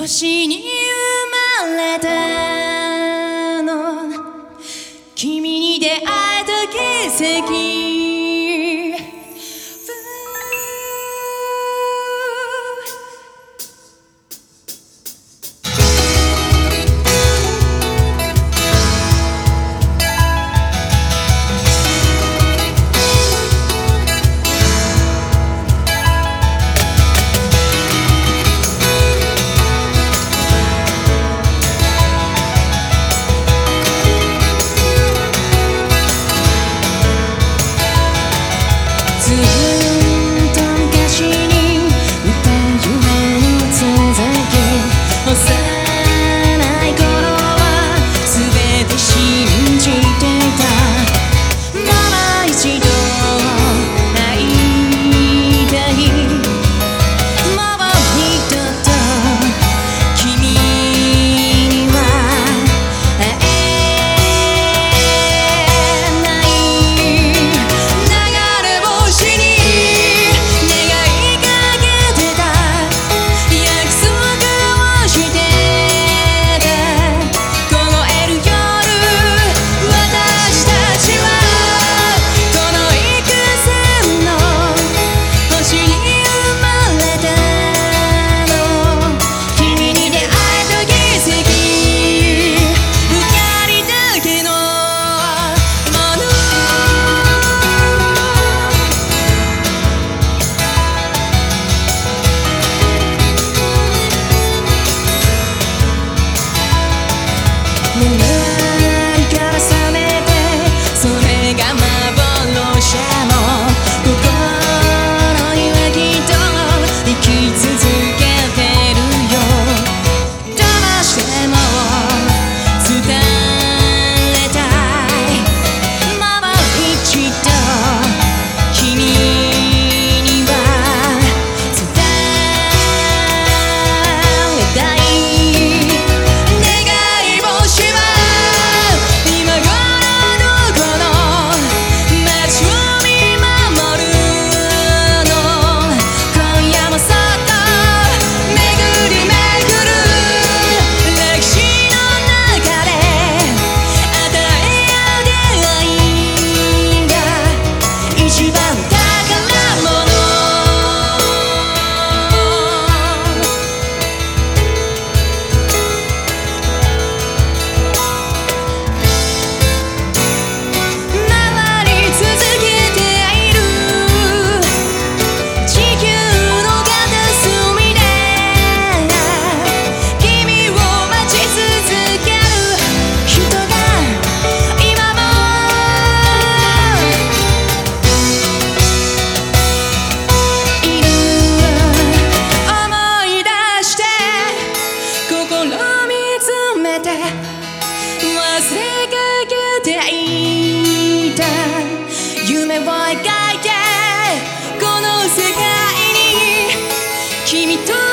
星に生まれたを描いてこの世界に君と